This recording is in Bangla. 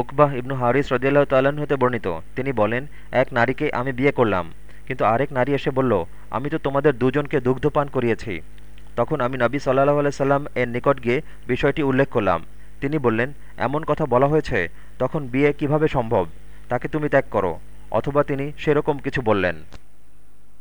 উকবাহ ইবনু হারিস রদিয়াল্লাহ তাল্লাহ্ন হতে বর্ণিত। তিনি বলেন, এক নারীকে আমি বিয়ে করলাম, কিন্তু আরেক নারী এসে বলল, আমি তো তোমাদের দুজনকে দুগ্ধপান করিয়েছি তখন আমি নবী সাল্লাহ আলাইসাল্লাম এর নিকট গিয়ে বিষয়টি উল্লেখ করলাম। তিনি বললেন, এমন কথা বলা হয়েছে, তখন বিয়ে কীভাবে সম্ভব? তাকে তুমি ত্যাগ করো। অথবা তিনি সেরকম কিছু বললেন।